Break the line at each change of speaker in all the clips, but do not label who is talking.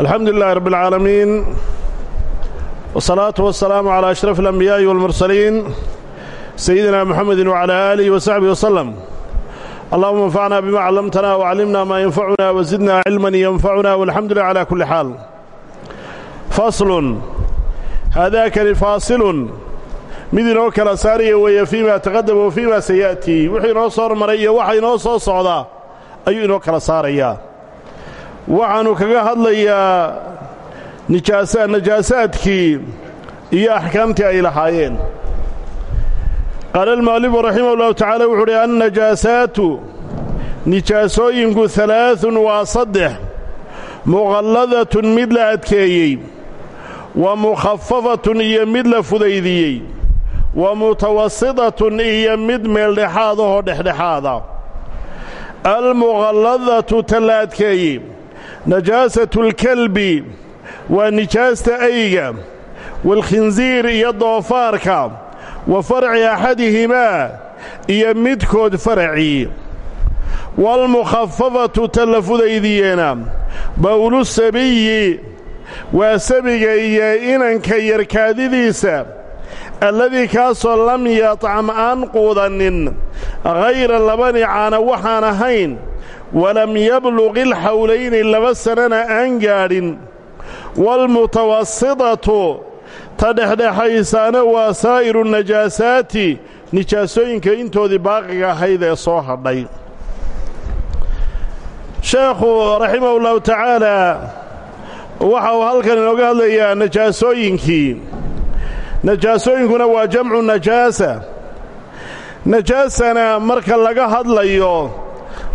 alxamdu lilahi rabb اlcaalamiin wsalaatu wasalaamu calaa ashraf alambiyaa'i walmursaliin sayidina muxamedi wacalaa aalihi wasaxbihi wasalam allahuma anfacna bima callamtana wacallimna maa yanfacuna wasidna cilman yanfacuna walxamdu lilah calaa kulli xaal faslun. Haadaakani faasilun mid inoo kala saaraya weeye fii ma taqadama wa fii ma sayaati wuxuu inoo soo hormaray iyo waxa inoo soo socdaa ayuu inoo kala saarayaa waxaannu kaga hadlayaa nijaasa najaasaadkii iyo axkaamtii ay lahaayeen. Qaala almu'alifu raximah ullahu tacaala wuxuu uhi annajaasaatu nijaasooyinku halaaثun waa saddex. Muqalladatun mid la adkeeyey wa mukhafafatun iyo mid la fudaydiyey wa mutawasitatun iyo mid meeldhexaadahoo dhexdhexaada. Almuqalladatu ta la adkeeyey najaasatu اlkelbi waa nijaasta ayga waalkhinsiir iyo doofaarka wa farci axadihimaa iyo midkood faracii waalmukhafafatu ta la fudaydiyeena bowlu sabiyi waa sabiga iyo inanka yarkaadidiisa alladii kaasoo lam yatcam aan quudannin hayra labani caana waxaan ahayn walam yabluqi ilxawlayni laba sannana aan gaadhin waalmutawasitatu ta dhexdhexaysaana waa saa'iru najaasaati nijaasooyinka intoodii baaqiga ahayd ee soo hadhay. Sheekhu raximahu ullahu tacaalaa waxa uu halkan inooga hadlayaa najaasooyinkii. Najaasooyinkuna waa jamcu najaasa. Najaasana marka laga hadlayo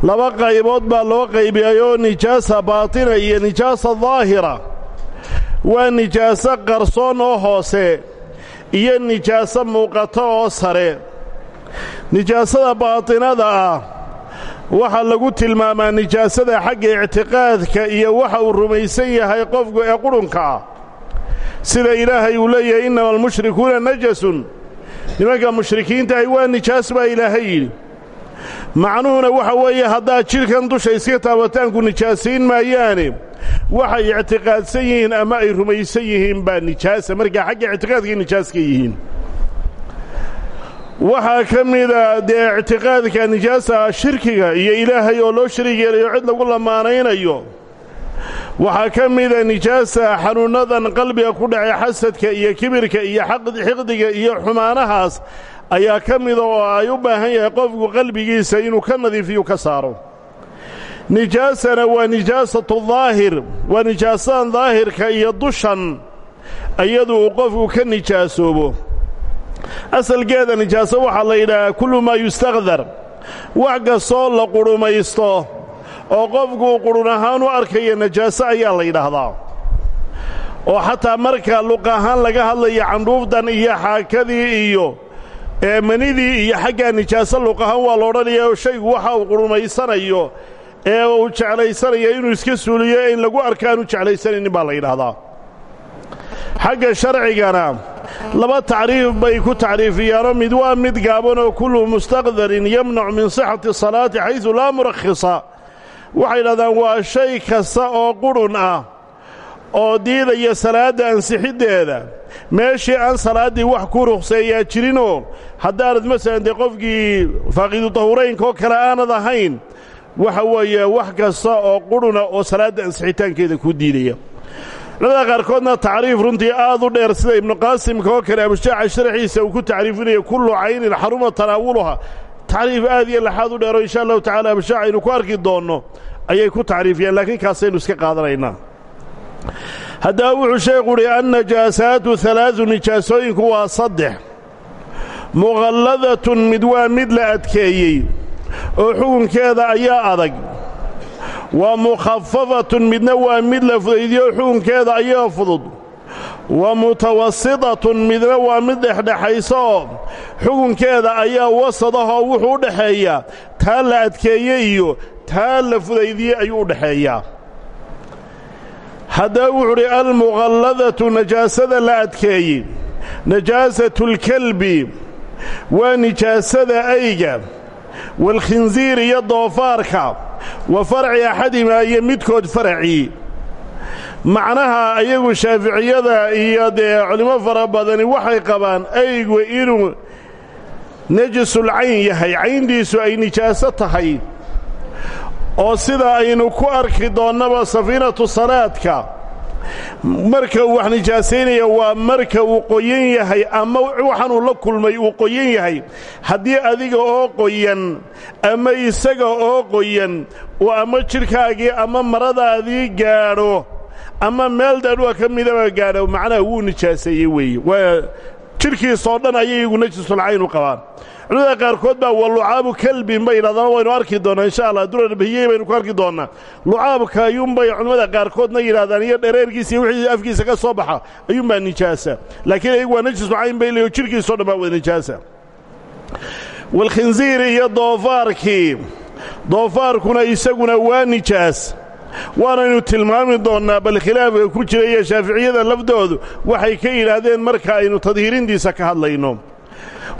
laba qaybood baa loo qaybiyayoo nijaasa baatina iyo nijaasa daahira waa nijaaso qarsoon oo hoose iyo nijaaso muuqato oo sare. Nijaasada baatinada ah waxaa lagu tilmaamaa nijaasada xagga ictiqaadka iyo waxa uu rumaysan yahay qofku ee qudhunka ah. Sida ilaahay uu leeyahay innama almushrikuuna najasun. Nimanka mushrikiintahay waa nijaas baa ilaahay yidhi macnuhuna waxa weeye haddaad jidhkan dusha iska taabataanku nijaasiin maayaane waxay ictiqaadsan yihiin ama ay rumaysan yihiin baa nijaasa. Markaa xagga ictiqaadkay nijaaska yihiin. Waxaa ka mida dee ictiqaadka nijaasa shirkiga iyo ilaahay oo loo shariig cid lagu lamaanaynayo waxaa ka mida nijaasa xanuunnadan qalbiga ku dhacay xasadka iyo kibirka iyo xiqdiga iyo xumaanahaas ayaa ka mida oo ay u baahan yahay qofku qalbigiisa inuu ka nadiifiyu ka saaro. Nijaasana waa nijaasatu daahir waa nijaasadan daahirka iyo dushan iyadu uu qofku ka nijaasoobo. Asalkeeda nijaaso waxaa la yidhaahaa kullu maa yustakdar wax kastoo la qudhumaysto oo qofku qudhun ahaan u arkaya najaaso ayaa la yidhaahdaa. oo xataa marka luq ahaan laga hadlaya candhuuftan iyo xaakadii iyo eemanidii iyo xaggaa nijaaso luq ahaan waa la odhanaya oo shaygu waxa uu qudhumaysanayo ee uu jeclaysanayo inuu iska suuliyo in lagu arka aanu jeclaysanaynin baa la yidhaahdaa. xagga sharcigana laba tacriif bay ku tacriifiyaanoo mid waa mid gaabanoo kullu mustaqdarin yamnacu min sixati salaati xaysu laa murakhisa waxay yidhahdaan waa shay kasta oo qudhun ah oo diidaya salaadda ansixiddeeda. Meeshii aan salaaddii wax ku rukhseeyaa jirinoo haddaanad masalan dee qofkii faaqiidu tahuraynkaoo kale aanad ahayn waxa weeye wax kasta oo qudhuna oo salaadda ansixitaankeeda ku diidaya. Culamada qaarkoodna tacriif runtii aad u dheer sida ibnuqaasimka oo kale abujaaca sharaxiisa uu ku tacriifinaya kullu caynin xaruma tanaawuluha tacriif aad iyo laxaad u dheero insha allahu tacala abujaaca aynu ku arki doonno ayay ku tacriifiyaan laakiin kaasaynu iska qaadanaynaa. Haddaba wuxuu sheekhu uhi annajaasaatu halaadu nijaasooyinku waa saddex. Muqalladatun mid waa mid la adkeeyey oo xukunkeeda ayaa adag. Wa mukhafafatun midna waa mid la fudaydiyo xukunkeeda ayaa fudud wa mutawasitatun midna waa mid dhexdhexaysa oo xukunkeeda ayaa wasad ah oo wuxuu u dhexeeyaa taa la adkeeye iyo taa la fudaydiye ayuu u dhexeeyaa haddaba wuxuu udhi almuqalladatu najaasada la adkeeyey najaasatulkelbi waa nijaasada ayga waalkhinsiir iyo doofaarka wa farci axadimaa iyo midkood faracii macnaha ayagu shaaficiyada iyo dee culimo fara badani waxay qabaan aygu inuu najisul cayn yahay cayntiisu ay nijaaso tahay. oo sida aynu ku arki doonnaba safiinatu salaadka marka uu wax nijaasaynaya waa marka uu qoyan yahay ama waxaanuu la kulmay uu qoyan yahay. haddii adiga oo qoyan ama isaga oo qoyan uu ama jidhkaagii ama maradaadii gaadho ama meel daadhuwa ka midaba gaadho macnaha wuu nijaaseeyey weeye waa jidhkiisoo dhan ayay iyagu najisulcayn u qabaan. Culimada qaarkood baa wa lucaabu bay yidhahdaan waynu arki doonnaa insha allah durarbahiyey baynu ku arki doonnaa lucaabka ayuunbay culimmada qaarkoodna yidhahdaan iyo dhereerkiisa iyo wixii afkiisa ka soo baxa ayuunbaa nijaasa. Laakiin ayagu waa najisulcayn bay leeyo jidhkiisao dhan baa wada nijaasa. Walkhinsiir iyo doofaarkii. Doofaarkuna isaguna waa nijaas waanaynu tilmaami doonnaa bal khilaafka ku jira iyo shaaficiyada lafdoodu waxay ka yidhaahdeen marka aynu tadhiirintiisa ka hadlayno.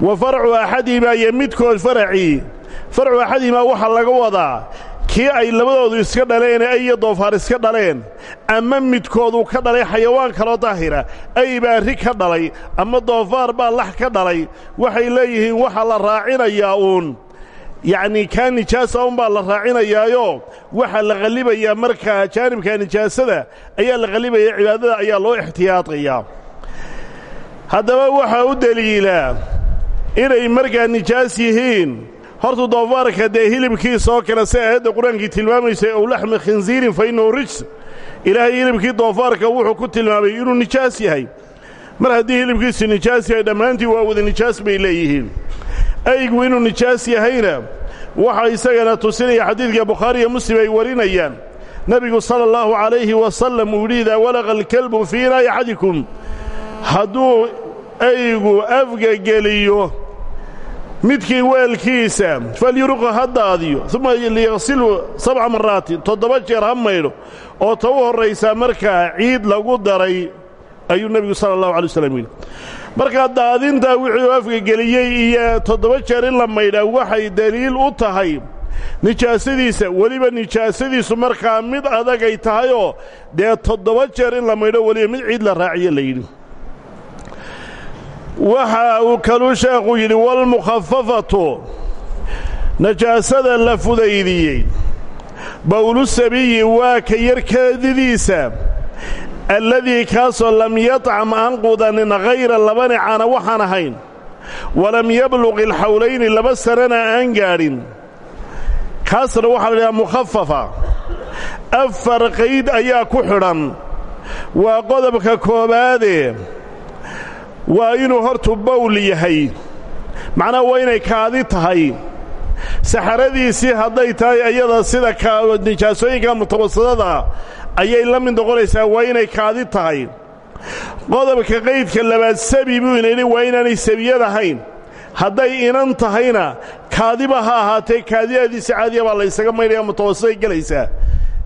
Wa farcu axadihimaa iyo midkood faracii. Farcu axadihimaa waxaa laga wadaa kii ay labadoodu iska dhaleen ay iyo doofaar iska dhaleen ama midkood uu ka dhalay xayawaan kaloo daahira ay baa ri ka dhalay ama doofaar baa lax ka dhalay waxay leeyihiin waxa la raacinayaa uun yacnii kaa nijaasa unbaa la raacinayaayo. Waxaa la qallibayaa markaa jaanibka nijaasada ayaa la qallibaya cibaadada ayaa loo ixtiyaadayaa haddaba waxaa u deliilaa inay markaa nijaas yihiin. Hortu doofaarka dee hilibkiisa oo kale si aayadda qur'aankii tilmaamaysay ow laxmi khinsiirin fa innahu rijs. Ilaahay hilibkii doofaarka wuxuu ku tilmaamay inuu nijaas yahay. Mar haddii hilibkiisu nijaas yahay dhammaantii waa wada nijaas bay leeyihiin aygu inuu nijaas yahayna waxaa isagana tusinaya xadiidka bukhaari iyo muslim ay warinayaan. Nebigu sala allahu calayhi wasallam uu yidhi idaa walaqa alkalbu fii inaa'i hadduu aygu afga geliyo midkii weelkiisa falyuruqa ha daadiyo uma liyaqsilu sabca maraatin toddoba jeer ha maydho oo ta u horraysaa markaa ciid lagu daray ayuu nebigu sala allahu alay waslam yidhi markaa daadintaa wixii uu afga geliyey iyo toddoba jeer in la maydhaa waxay deliil u tahay nijaasadiisa. Weliba nijaasadiisu markaa mid adagay tahayoo dee toddoba jeer in la maydho weliba mid ciid la raaciyo la yidhi. Waxa uu kaluu sheekhu yidhi walmukhafafatu najaasada la fudaydiyey. Bowlu sabiyi waa ka yarkaadidiisa alladii kaasoo lam yatcam aan qudanin hayra labani caana waxaan ahayn walam yabluq ilxawlayni laba sanana aan gaadhin. Kaasna waxaa la idhaha mukhafafa. Afar qayd ayaa ku xidhan. Waa qodobka koobaade. Waa inuu hortu bowl yahay. Macnaha waa inay kaadi tahay. Saxaradiisii hadday tahay ayada sida nijaasooyinka mutawasadada ayay la mid noqonaysaa waa inay kaadi tahay. Qodobka qaydka labaad sabi buu inayidhi waa inaanay sabiyad ahayn. Hadday inan tahayna kaadiba ha ahaatee kaadidaadiisi caadiya baa laysaga maydhaya mutawasiday gelaysaa.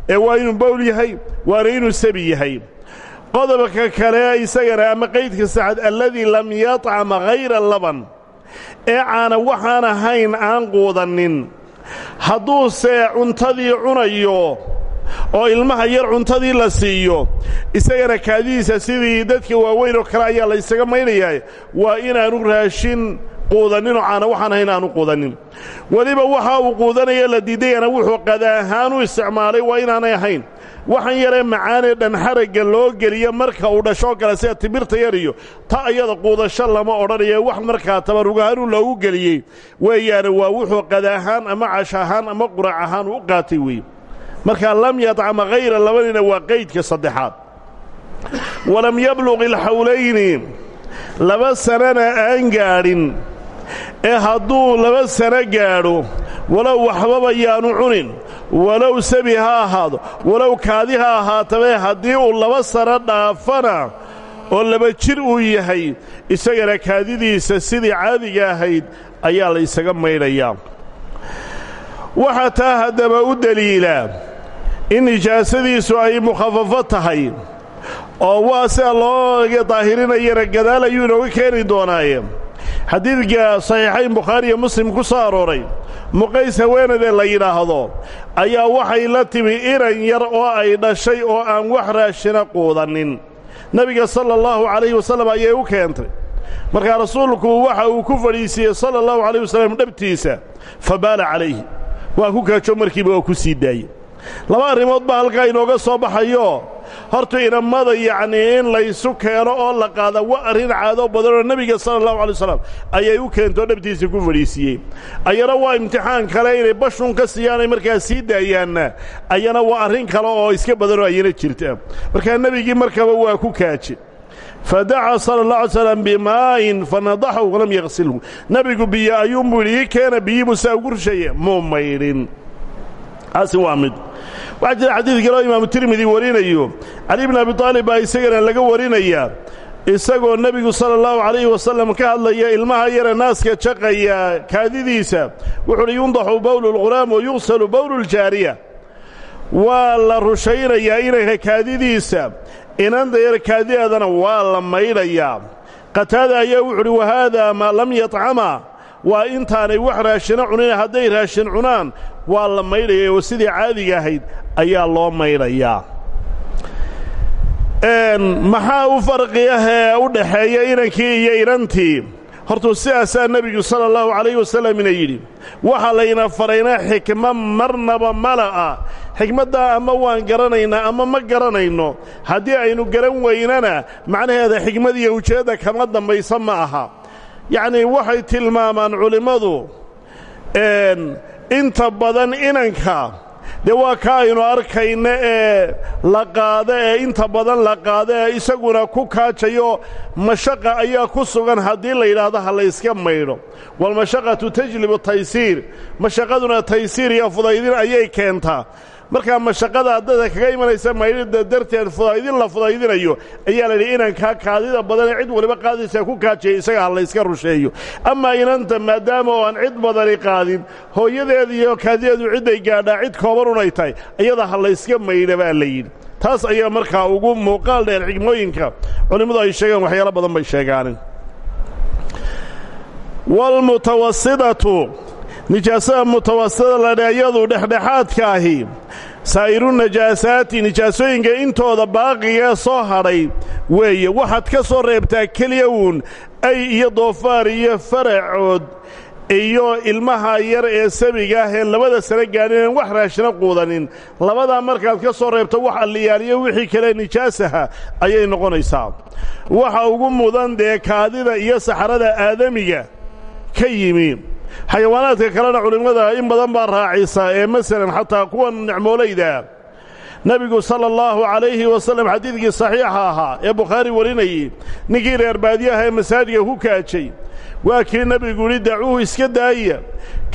Ee waa inuu bowl yahay waana inuu sabi yahay. Qodobka kale isagana ama qaydka saxad alladii lam yatcama hayra laban. Ee caana waxaan ahayn aan quudannin hadduuse cuntadii cunayo oo ilmaha yar cuntadii la siiyo. Isagana kaadidiisa sidii dadka waaweyn oo kale ayaa la ysaga maydhayaa waa inaanu raashin quudanninoo caana waxaan ahayn aanu quudannin weliba waxa uu quudanaya la diidayana wuxuu qada ahaan u isticmaalay waa inaanay ahayn. Waxaan yaree macaanee dhan xaragga loo geliyo marka uu dhashoo kale sida timirta yar iyo ta ayada quudasho lama odhanayo wax markaa tabarugahaanu loogu geliyey. Weeyaane waa wuxuu qada ahaan ama cash ahaan ama qurac ahaan u qaatay weeye markaa lam yadcama hayra labanina waa qaydka saddexaad. Walam yabluq ilxawlayni laba sanana aan gaadhin. Ee hadduu laba sano gaadho walow waxbaba yaanu cunin. Walow sabi ha ahaado walow kaadi ha ahaatabe haddii uu laba sano dhaafana oo laba jir uu yahay isagana kaadidiisa sidii caadiga ahayd ayaa la ysaga maydhayaa waxaa taa haddaba u deliilaa in nijaasadiisu ay mukhafafo tahay oo waa sida loo daahirinayana gadaal ayuu inooga keeni doonaaye. Xadiidka saxiixayn bukhaari iyo muslim ku soo arooray muqays haweenadee la yidhaahdo ayaa waxay la timi inan yar oo ay dhashay oo aan wax raashina quudannin nebiga sala allahu calayhi wasallam ayay u keentay. Markaa rasuulku waxa uu ku fadhiisiiyey sala allahu calayh wasallam dhabtiisa fa baala calayhi. Waa ku kaajo markiiba oo ku sii daayey laba arrimood baa halkaa inooga soo baxayo. Horta inammada yacnii in laysu keeno oo la qaada wa arrin caado badanoo nebiga sala allahu alay wasalam ayay u keentoo dhabtiisa ku fadhiisiiyey ayana waa imtixaan kale inay bashun ka siiyaanay markaa sii daayaanna. Ayana waa arrin kale oo iska badanoo ayana jirta. Markaa nebigii markaba waa ku kaaje fadaca sala allah alay slam bimaa'in fanadaxahu walam yaqsilhu. Nebigu biyo ayuunbuu yidhi ii keena biyibuu saa ugu rushaye muu maydhin taasi waa mid. Waxaa jira xadiid kaloo imaamu tirmidi warinayo. Cali bn abi aalib baa isagana laga warinayaa isagoo nebigu sala allahu calayhi wasallam ka hadlaya ilmaha yare naaska jaqaya kaadidiisa. Wuxuu uhi yundaxu bowlu lghulaam wa yughsalu bowlu ljaariya waa la rushaynayaa inayna kaadidiisa. Inanta yar kaadideedana waa la maydhayaa qataada ayaa wuxu uhi wahaadaa maa lam yatcama. Waa intaanay wax raashino cunin hadday raashin cunaan waa la maydhaya oo sidii caadiga ahayd ayaa loo maydhayaa maxaa u farqi ah ee u dhaxeeya inankii iyo inantii? Hortuu sidaasaa nebigu sala allahu calayhi wasallam ina yidhi waxaa layna farayna xikmo marnaba mala'a xikmaddaa ama waan garanaynaa ama ma garanayno. Haddii aynu garan weynana macnaheeda xikmad iyo ujeedda kama dambaysa ma aha. Yacnii waxay tilmaamaan culimmadu inta badan inanka dee waa ka aynu arkayna ee la qaado ee inta badan la qaado ee isaguna ku kaajayo mashaqa ayaa ku sugan haddii la yidhaahdo ha layska maydho walmashaqatu tajlibu taysiir. Mashaqaduna taysiir iyo fudaydin ayay keentaa markaa mashaqada addada kaga imanaysa maydhida darteed fudaydin la fudaydinayo? Ayaa la yidhi inankaa kaadida badanee cid waliba qaadaysaa ku kaajaya isaga ha layska rusheeyo. Amaa inanta maadaama oo aan cid badani qaadin hooyadeed iyo kaadideedu cidday gaadhaa cid kooban unay tahay iyada ha layska maydha baa la yidhi. Taas ayaa markaa ugu muuqaal dheer xigmooyinka culimmadu ay sheegeen waxyaalo badan bay sheegaanin. Waalmutawasidatu nijaasada mutawasida ladhe iyadu dhexdhexaadka ahi saa'iru najaasaati nijaasooyinka intooda baaqigae soo hadhay weeye waxaad ka soo reebtaa keliya uun ay iyo doofaar iyo faracood iyo ilmaha yar ee sabiga ah labada sano gaadhineen wax raashina quudanin. Labadaa markaad ka soo reebto wax alliyaaliyo wixii kale nijaasaha ayay noqonaysaa. Waxa ugu mudan dee kaadida iyo saxarada aadamiga ka yimi xayawaanaadka kalena culimmada in badan baa raacisa ee masalan xataa kuwan nicmoolayda nebigu sala allahu calayhi wasallam xadiidkii saxiixa ahaa ee bukhaari warinayey ninkii reer baadiyaha ee masaajidka ku kaajay. Waa kii nebigu yidhi dacuuhu iska daaya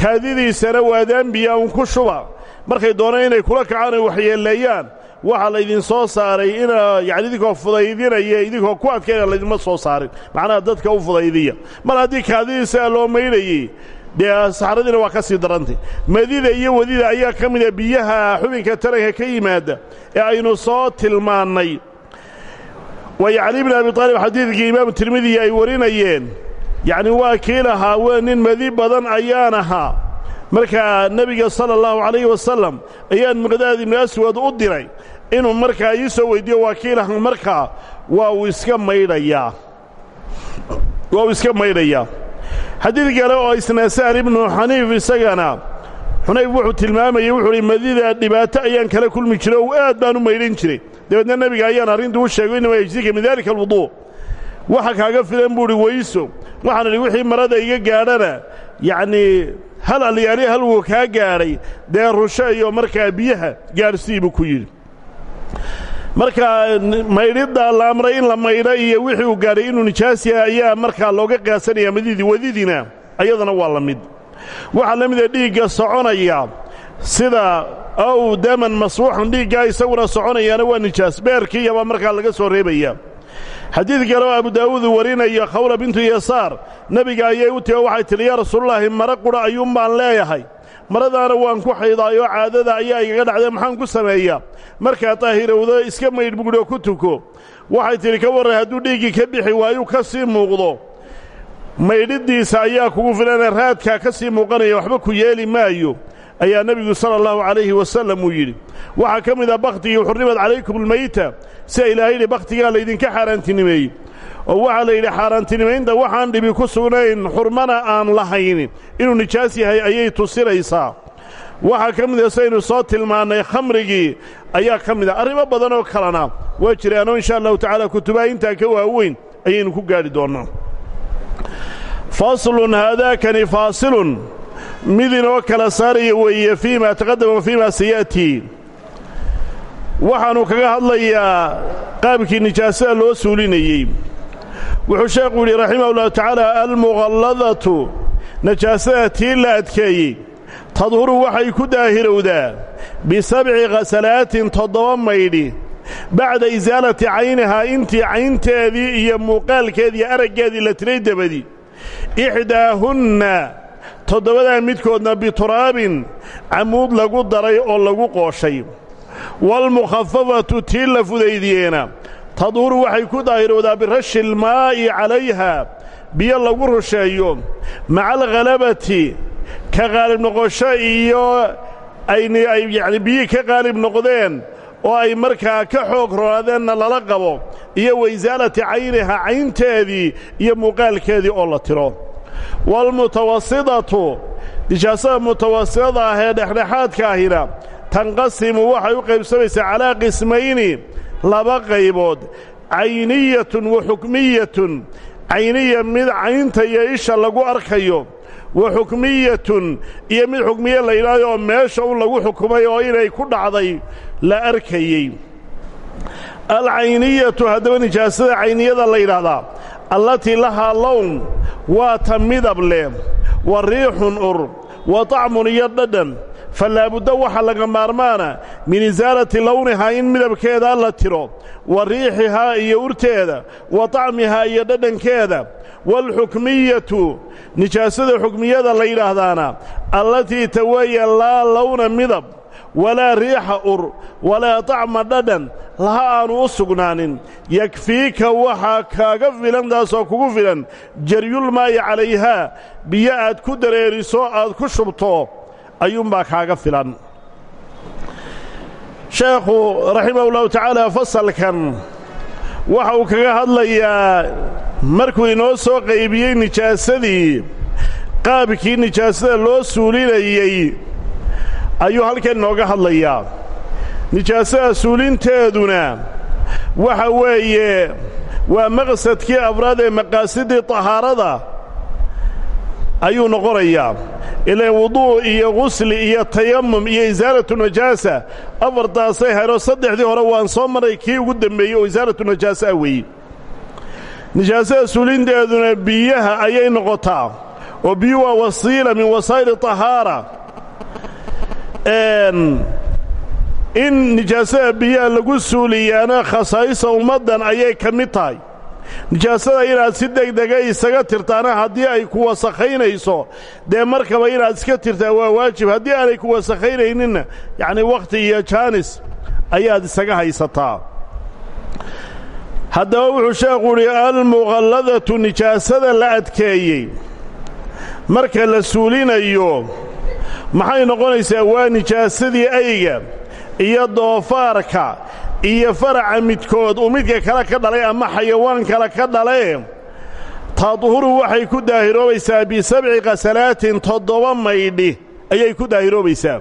kaadidiisana waadaan biya un ku shuba. Markay doonaan inay kula kacaan waxyeelleeyaan waxaa laydin soo saaray ina yani idinkoo fudaydinaya idinkoo ku adkayna laydinma soo saarin. Macnaha dadka u fudaydiya mar haddii kaadidiisaa loo maydhayey dee saxradiina waa ka sii darantay. Madida iyo wadida ayaa ka mida biyaha xubinka taranka ka yimaada ee aynu soo tilmaannay waayo cali bni abi taalib xadiidkii imaamu tirmidi ay warinayeen. Yacni waa kii lahaa nin madi badan ayaan ahaa. Markaa nebiga sala allahu calayhi wasalam ayaan miqdaad ibnu aswad u diray inuu markaa ii soo weyddiiyo waa kii markaa waa uu iska maydhayaa. Waa iska maydhayaa xadiid kale oo isna sahal ibnu xaniif isagana xunayf wuxuu tilmaamayey wuxuu uhi madida dhibaato ayaan kala kulmi jiray oo aad baan u maydhan jiray. Dabeedna nebiga ayaan arrintu u sheegay inama yejzika min daalika alwuduu waxa kaaga filan buu idhi weyso waxaan idhi wixii marada iga gaadhana yacnii hal alyaali hal wuu kaa gaadhay dee rushe iyo markaa biyaha gaadhsii buu ku yidhi markaa maydhidda la amray in la maydho iyo wixii uu gaadhay inuu nijaas yahay ayaa markaa looga qaasanaya madidii wadidina ayadana waa la mid. Waxaa la mida dhiigga soconaya sida ow daman masbuuxan dhiiggaa isaguna soconayaana waa nijaas. Beerkiiyabaa markaa laga soo reebaya. Xadiid kale oo abu daa'uud uu warinayo khawla bintu yasaar nebiga ayay u timi waxay tidhi yaa rasuululaahi mara qudha ayuun baan leeyahay maradaana waan ku xaydaayoo caadada ayaa igaga dhacday maxaan ku sameeyaa? Markaa daahirowdo iska maydh bugdhoo ku tuko. Waxay tidhi ka warran hadduu dhiiggii ka bixi waayuu ka sii muuqdo. Maydhidiisa ayaa kugu filanee raadkaa ka sii muuqanaya waxba ku yeeli maayo ayaa nebigu sala allahu calayhi wasallam uu yidhi. Waxaa ka mid ah bakhtigii xurrimad calaykum almeyta sia ilaahay yidhi bakhtigaa laydinka xaaraantinimeeyey oo waxaa la yidhi xaaraantinimaynta waxaan dhibi ku sugnayn xurmana aan lahaynin inuu nijaas yahay ayay tusinaysaa. Waxaa ka mid a saynu soo tilmaannay khamrigii ayaa ka mid a arrimo badan oo kalena waa jiraanoo insha allahu tacaala kutubaha intaa ka waaweyn ayaynu ku gaadhi doonnaa faslun haadaakani faasilun. Mid inoo kala saaraya weeye fii ma taqadama wa fii ma saya'tii waxaannu kaga hadlayaa qaabkii nijaasada loo suulinayey wuxuu sheekhu yidhi raximah ullahu tacaala almuqalladatu najaasada tii la adkeeyey tadhuru waxay ku daahirowdaa bisabci khasalaatin toddoba maydhi bacda isaalati caynihaa intii caynteedii iyo muuqaalkeediiyo araggeedii la tiray dabadi ixdaahunna toddobadaa midkoodna bituraabin camuud lagu daray oo lagu qooshay waalmukhafafatu tii la fudaydiyeena tadhuru waxay ku daahirowdaa birashi ilmaa'i calayha biyo lagu rusheeyo maca alkhalabati ka qaalib noqosho iyo ayni ay yacni biyihii ka qaalib noqdeen oo ay markaa ka xoog ronaadeenna lala qabo iyo waisaalati cayniha caynteedii iyo muuqaalkeedii oo la tiro. Waalmutawasidatu nijaasada mutawasidada ah ee dhexdhexaadka ahina tanqasimu waxay u qaybsamaysaa calaa qismayni laba qaybood. Cayniyatun wa xukmiyatun cayniya mid caynta iyo isha lagu arkayo. Wa xukmiyatun iyo mid xukmiye la yidhahdo oo meesha un lagu xukumay oo inay ku dhacday la arkayey. Alcayniyatu haddaba nijaasada cayniyada la yidhaahdaa allatii lahaa lown waa ta midab leh. Wa riixun ur. Wa tacmun iyo dhadhan fa laabudda waxaa laga maarmaana min isaalati lownihaa in midabkeedaa la tiro wa riixihaa iyo urteeda wa tacmihaa iyo dhadhankeeda waalxukmiyatu nijaasada xukmiyada la yidhaahdaana allatii taweeya laa lowna midab walaa riixa ur walaa tacma dhadhan laha aanu u sugnaanin. Yakfiika waxaa kaaga filan taasoo kugu filan jaryulmaayi calayhaa biyo aad ku dareeriso aad ku shubto ayuunbaa kaaga filan. Sheekhu raximahullahu tacaala fasalkan waxa uu kaga hadlayaa markuu inoo soo qaybiyey nijaasadii qaabkii nijaasada loo suulinayey ayuu halkan inooga hadlayaa. Nijaasada suulinteeduna waxa weeye waa maqsadkii afraad ee maqaasidii tahaarada ayuu noqonayaa. Ilaan wuduu' iyo qusli iyo tayamum iyo isaalatu najaasa. Afartaasay hayro saddexdii hore waan soo maray kii ugu dembeeyey oo isaalatu najaasa ah weeye. Nijaasada suulinteeduna biyaha ayay noqotaa. Oo biyuhu waa wasiila min wasaa'ili tahaara. In nijaasada biyaha lagu suuliyaana khasaa'isa ummaddan ayay ka mid tahay nijaasada inaad si degdega isaga tirtaana haddii ay ku wasakhaynayso dee markaba inaad iska tirtaa waa waajib. Haddii aanay ku wasakhaynayninna yacnii wakhti iyo jaanis ayaad isaga haysataa. Haddaba wuxuu sheekhu idhi almuqalladatu nijaasada la adkeeyey marka la suulinayo maxay noqonaysaa waa nijaasadii ayga iyo doofaarka iyo faraca midkood. Uu midka kale ka dhalay ama xayawaan kale ka dhalee tadhuru waxay ku daahiroobaysaa bisabci khasalaatin toddoba maydhi. Ayay ku daahiroobaysaa.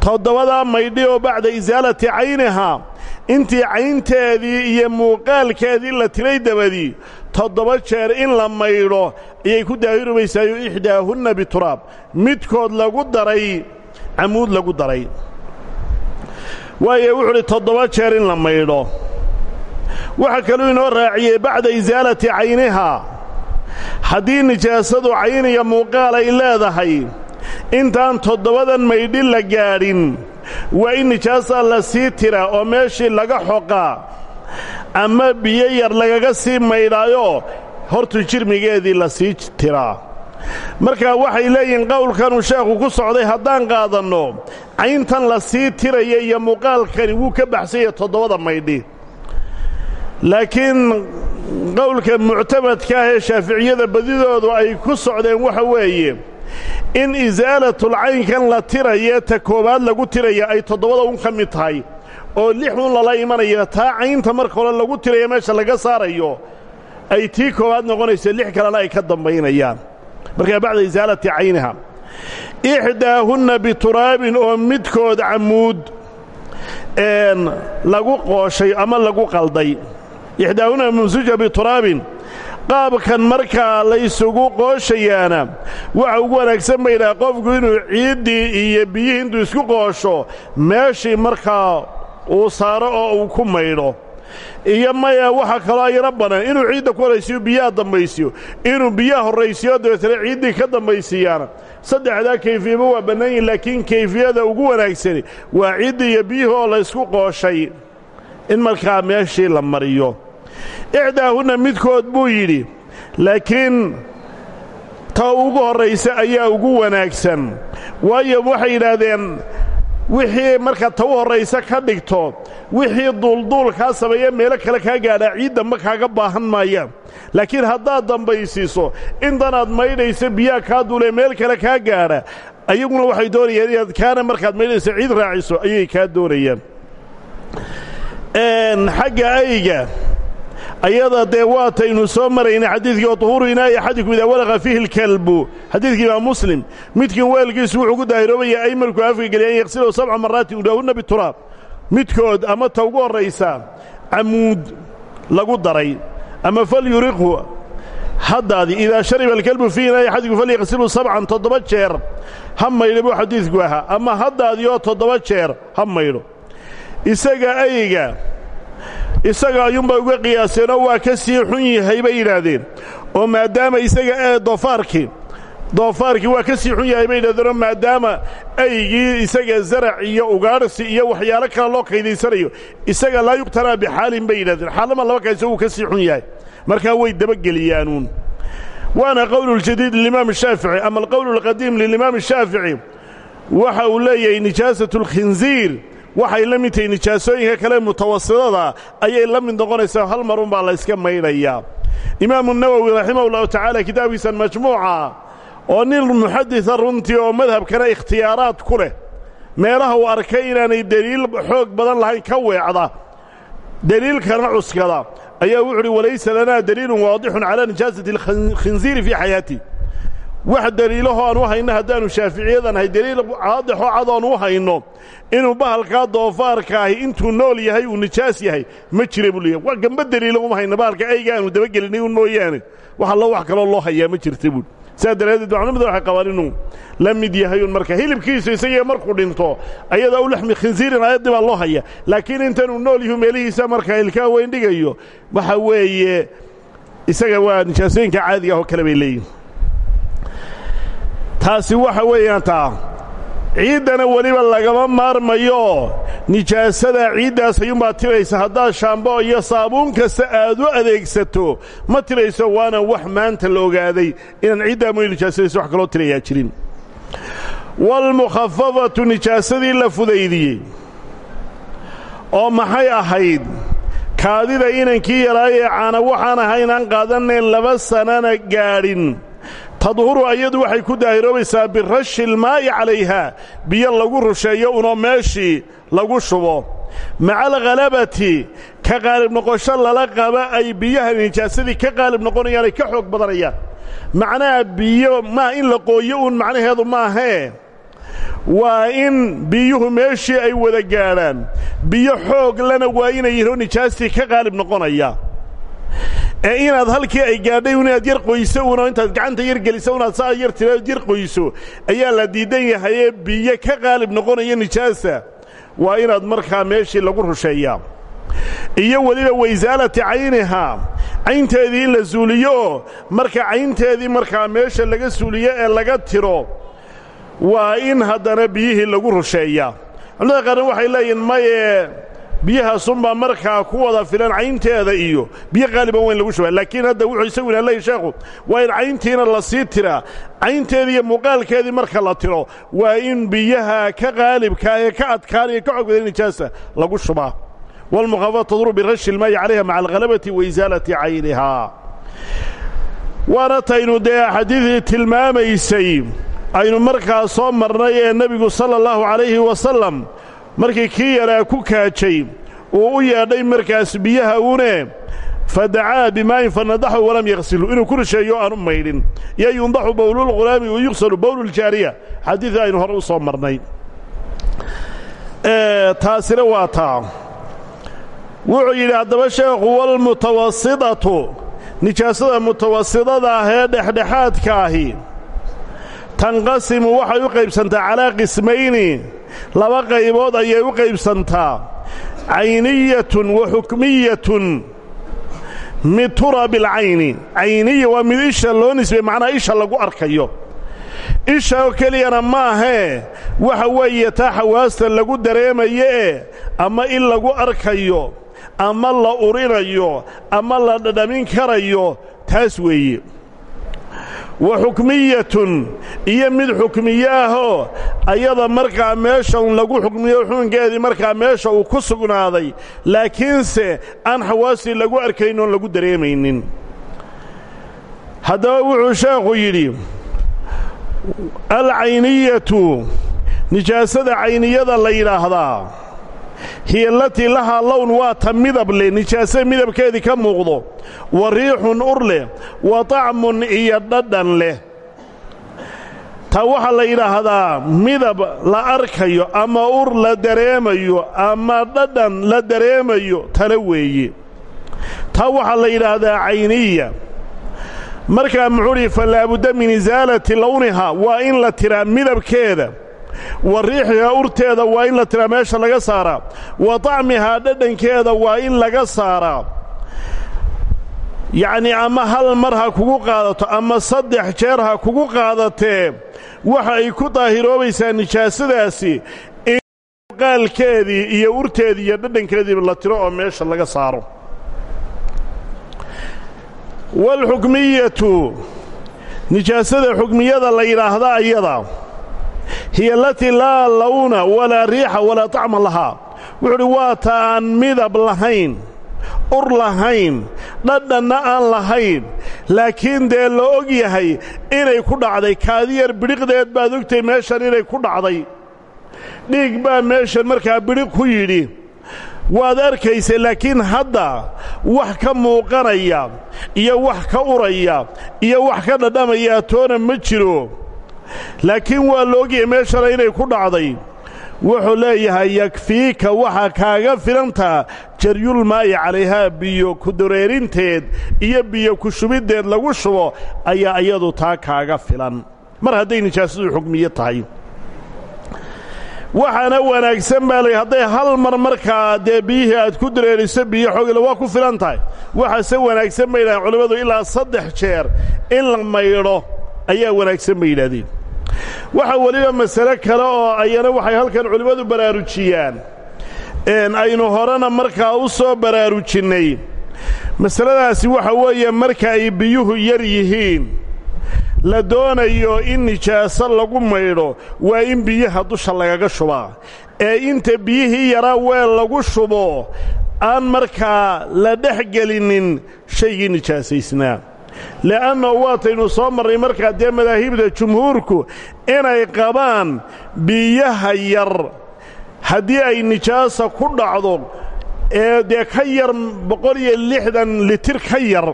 Toddobadaa maydhi oo bacda isaalati caynihaa intii caynteedii iyo muuqaalkeedii la tiray dabadii toddoba jeer in la maydho ayay ku daahiroobaysaayo ixdaahunna bituraab midkood lagu daray camuud lagu daray waayo wuxuu udhi toddoba jeer in la maydho. Waxaa kaluu inoo raaciyey bacda isaalati caynihaa haddii nijaasadu cayniga muuqaal ay leedahay intaan toddobadan maydhi la gaadhin. Waa in nijaasa la sii tiraa oo meeshii laga xoqaa ama biyo yar lagaga sii maydhaayoo hortu jirmigeedii la sii tiraa marka waxay leeyihiin qowlkanuu sheekhu ku socday haddaan qaadanno cayntan la sii tiraya iyo muuqaalkani wuu ka baxsanya toddobada maydhi. Laakiin qowlka muctamadka ah ee shaaficiyada badidoodu ay ku socdeen waxa weeye in isaalatulcaynkan la tiraya ta koowaad lagu tiraya ay toddobada un ka mid tahay oo lix un lala imanaya taa caynta marka hore lagu tiraya meesha laga saarayo ay tii koowaad noqonayso lix kalena ay ka dambaynayaan markaa bacda isaalati cayniha ixdaahunna bituraabin oo midkood camuud lagu qooshay ama lagu qalday. Ixdaahunna mamsuuja bituraabin qaabkan markaa la isugu qooshayaana waxa ugu wanaagsan baydhaha qofku inuu ciiddii iyo biyihii intuu isku qoosho meeshii markaa uu saaro oo uu ku maydho iyo maya waxaa kaloo ayana bannaan inuu ciidda ku horraysiyo biyaha dambaysiyo inuu biyaha horraysiyo dabeetana ciiddii ka dambaysiiyaana saddexdaa kayfiyaba waa bannaan laakiin kayfiyada ugu wanaagsani waa ciiddii iyo biyihii oo la ysku qooshay. In markaa meeshii la mariyo. Ixdaahunna midkood buu yidhi laakiin ta ugu horraysa ayaa ugu wanaagsan. Waayo waxay yidhaahdeen wixii marka ta u ka dhigto wixii duulduul kaa sameeya meelo kale kaa gaadhaa ciidda ma kaaga baahan maayaan laakiin haddaad dambaysiiso intanaad maydhaysa biyaha kaa duulee meel kale kaa gaadha ayaguna waxay doonayaan inaad kaana markaad maydhaysa ciid raaciso ayay kaa doonayaan. Xagga ayga ayada dee waataynu soo maraynay xadiidkii oo duhuuru inaa'i axadikum idaa walaqa fiihi lkalbu. Xadiidkii imaam muslim. Midkiin weelkiisu wuxuu ku daahiroobayaa aymarku afka geliya an yaqsilahu sabca maraatin udaahunna bituraab midkood ama ta ugu horraysa camuud lagu daray ama falyuriqhu haddaadii idaa shariba alkalbu fii inaa'i axadikum falyaqsilhu sabcan toddoba jeer ha maydho buu xadiidku ahaa. Ama haddaadii oo toddoba jeer ha maydho isaga ayga isaga ayuunbay uga qiyaaseenoo waa ka sii xun yahay bay yidhaahdeen. oo maadaama isaga ee doofaarkii doofaarkii waa ka sii xun yahay bay yidhahdeenoo maadaama aygii isaga zarac iyo ugaadhsi iyo waxyaalo kale loo kaydaysanayo isaga laa yuqtanaa bixaalin bay yidhahdeen xaalama laba kayso wuu ka sii xun yahay. markaa way dabageliyaanuun waana qowluljadiid lilimaam shaafici ama alqowl alqadiim lilimaam shaafici waxa uu leeyahay nijaasat alkhinziir waxay la mid nijaasooyinka kale mutawasidada ayay la mid noqonaysaa hal marun baa la yska maydhayaa imaamu nawowi raximah ullahu tacaala kitaabkiisan majmuuca oo nin muxadisa runtii oo madhabkana ikhtiyaaraad ku leh. Meelaha uu arkay inaanay deliil xoog badan lahayn ka weecda deliilkana cuskada. Ayaa wuxu uhi walaysa lanaa daliilun waadixun calaa nijaasati alkhinziiri fii xayaati wax deliilahoo aan u hayno haddaannu shaaficiyadan ahay deliil caadixoo cad oon u hayno inuu bahalkaa doofaarka ahi intuu nool yahay uu nijaas yahay ma jira buu leeyahy waa gamba deliilo uma hayno bahalka ayga aanu dabagelinay un mooyaane wax allo wax kaloo loo hayaa ma jirta buui sidaa daraaddeed macnumada waxay qabaan inuu la mid yahay un marka hilibkiisu isagii markuu dhinto ayadaa u laxmi khinsiirin aayaddii baa loo haya laakiin intanuu nool yahu meelihiisa marka ilkaa weyn dhigayo waxa weeye isaga waa nijaasooyinka caadiga ah oo kale bay leeyihiin taasi waxa weeyaan taa ciiddana weliba lagama maarmayo. Nijaasada ciiddaas ayuunbaa tiraysa haddaad shaambo iyo saabuun kasta aad u adeegsato ma tirayso waana wax maanta la ogaaday inaan ciiddaa mooy nijaasadaysa wax kaloo tirayaa jirin. Waalmukhafafatu nijaasadii la fudaydiyey oo maxay ahayd? Kaadida inankii yaraayee caana waxaan ahayn aan qaadanayn laba sanana gaadhin tadhuru ayadu waxay ku daahiroobaysaa birashi ilmaa'i calayha biyo lagu rusheeyo unoo meeshii lagu shubo. Maca alkhalabati ka qaalib noqosho lala qaba ay biyaha nijaasadii ka qaalib noqonayaan ay ka xoog badanayaan macnaha biyo maa in la qooyo uun macnaheedu maahee waa in biyuhu meeshii ay wada gaadhaan. Biyo xoog lana waa nijaastii ka qaalib noqonaya ee inaad halkii ay gaadhay inaad yar qoyso uno intaad gacanta yar geliso unaad saa yar tiraad yar qoyso ayaa la diidan yahayee biyo ka qaalib noqonaya nijaasa. Waa inaad markaa meeshii lagu rusheeyaa iyo weliba waysaalati caynihaa caynteedii in la suuliyooo marka caynteedii markaa meesha laga suuliyo ee laga tiro waa in haddana biyihii lagu rusheeyaa culamada qaarna waxay leeyihiin maye biyahaasunbaa markaa ku wada filan caynteeda iyo biyo qaaliban in lagu shubaa. Laakiin hadda wuxuu isagu ina leeyahy sheekhu waa in cayntiina la sii tiraa caynteedii iyo muuqaalkeedii marka la tiro waa in biyaha ka qaalibkaa ee ka adkaanaya ka xog badan nijaasa lagu shubaa. Walmukhaafa taduru birashi ilmaayi calayha maca alhalabati wa isaalati caynihaa waana taynu dee xadiidii tilmaamaysay aynu markaa soo marnay ee nebigu sala allahu calayhi wasalam markii kii yaraa ku kaajay uu u yeedhay markaas biyaha une fadacaa bimaa'in fanadaxu walam yaksilu inuu ku risheeyo aanu maydhin. Iyo yundaxu bowlulghulaami wa yugsalu bowluljaariya xadiidii aynu hore u soo marnay. Taasina waa taa. Wuxuu yidhi haddaba sheekhu walmutawasidatu nijaasada mutawasidada ee dhexdhexaadka ahi tanqasimu waxay u qaybsantaa calaa qismayni laba qaybood ayay u qaybsantaa. Cayniyatun wa xukmiyatun mid tura bilcayni cayniya waa mid isha loo nisbay macnaa isha lagu arkayo. Isha oo keliyana maahee waxa weeye taa xawaasta lagu dareemayo ee ama in lagu arkayo ama la urinayo ama la dhadhamin karayo taas weeye wa xukmiyatun iyo mid xukmiye ahoo ayada markaa meesha un lagu xukmiyo xukunkeedii markaa meesha uu ku sugnaaday. Laakiinse aan xawaastii lagu arkayn oon lagu dareemaynin. Haddaba wuxuu sheekhu yidhi alcayniyatu nijaasada cayniyada la yidhaahdaa hiya alatii lahaa lown waa ta midab leh nijaasada midabkeedii ka muuqdo. Wa riixun ur leh wa tacmun iyo dhadhan leh. Taa waxaa la yidhaahdaa midab la arkayo ama ur la dareemayo ama dhadhan la dareemayo tana weeye taa waxaa la yidhaahdaa cayniya. Markaa fa laabudda min isaalati lowniha waa in la tiraa midabkeeda wa riixihaa urteeda waa in la tiraa meesha laga saaraa wa tacmihaa dhadhankeeda waa in laga saaraa yacnii ama hal mar ha kugu qaadato ama saddex jeer ha kugu qaadatee waxa ay ku daahiroobaysaa nijaasadaasi in qaalkeedii iyo urteedii iyo dhadhankeediiba la tiro oo meesha laga saaro. Waalxukmiyatu nijaasada xukmiyada la yidhaahda ayada hiya alatii laa lawna walaa riixa walaa tacma lahaa. Wuxuu udhi waa aan midab lahayn ur lahayn dhadhanna aan lahayn. Laakiin dee la og yahay inay ku dhacday kaadiyar bidhiqdeed baad ogtay meeshan inay ku dhacday. Dhiig baa meeshan markaa bidhiq ku yidhi. Waad arkaysa laakiin hadda wax ka muuqanaya iyo wax ka uraya iyo wax ka dhadhamaya toona ma jiro laakiin waa la ogyahay meeshana inay ku dhacday. Wuxuu leeyahay yakfiika waxaa kaaga filantaa jaryulmaa'i calayhaa biyo ku dareerinteed iyo biyo ku shubiddeed lagu shubo ayaa iyadu taa kaaga filan. Mar hadday nijaasadu xugmiyo tahay. Waxaana wanaagsan baa lay hadday hal mar markaa dee biyihii aad ku dareeriso biyo xoogla waa ku filan tahay. Waxaase wanaagsan bay yidhahdeen culimmadu ilaa saddex jeer in la maydho ayaa wanaagsan bay yidhahdeen waxaa weliba masale kale oo ayana waxay halkan culimmadu baraarujiyaan. Aynu horena markaa u soo baraarujinnay masaladaasi waxa weeye marka ay biyuhu yar yihiin la doonayo in nijaaso lagu maydho waa in biyaha dusha lagaga shubaa. Ee inta biyihii yaraa weel lagu shubo aan markaa la dhex gelinin shaygii nijaasaysnaa le'anno waataynu soo marnay markaa dee madaahibda jumhuurku inay qabaan biyaha yar haddii ay nijaasa ku dhacdo ee dee ka yar boqol iyo lixdan litir ka yar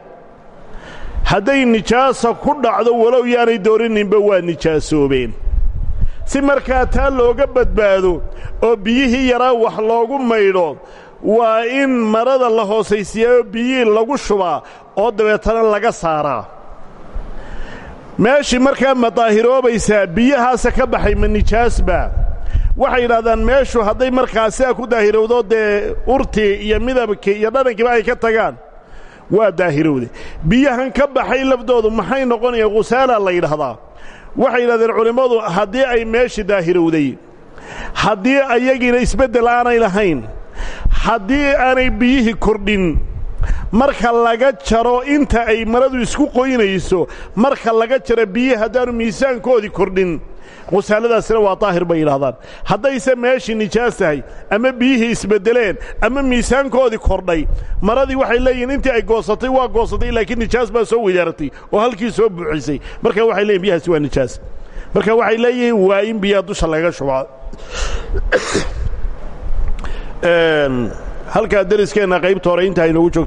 hadday nijaasa ku dhacdo walow yaanay doorininba waa nijaasoobeen si markaa taa looga badbaado oo biyihii yaraa wax loogu maydho waa in marada la hoosaysiiyaoo biyihii lagu shubaa oo dabeetana laga saaraa meeshii markaa ma daahiroobaysaa biyahaasa ka baxay ma nijaasba. Waxay yidhahdaan meeshu hadday markaa sidaa ku daahirowdo dee urtii iyo midabkii iyo dhadhankiiba ay ka tagaan. Waa daahirowde. Biyahan ka baxay lafdoodu maxay noqonayaan khusaala la yidhaahdaa? Waxay yidhahdeen culimmadu haddii ay meeshii daahirowday haddii ayagiina isbeddel aanay lahayn haddii aanay biyihii kordhin marka laga jaro inta ay maradu isku qoynayso marka laga jaro biyihi haddaanu miisaankoodii kordhin qusaaladaasina waa daahir bay yidhahdaan haddayse meeshii nijaas tahay ama biyihii isbeddeleen ama miisaankoodii kordhay maradii waxay leeyihiin intii ay goosatay waa goosatay laakiin nijaas baa soo weydaaratay oo halkii soo buuxisay. Marka waxay leeyihiin biyahaasi waa nijaas. Marka waxay leeyihiin waa in biyaha dusha lagaga shubaa halkaa deriskeenna qaybta hore intaa inoogu joogto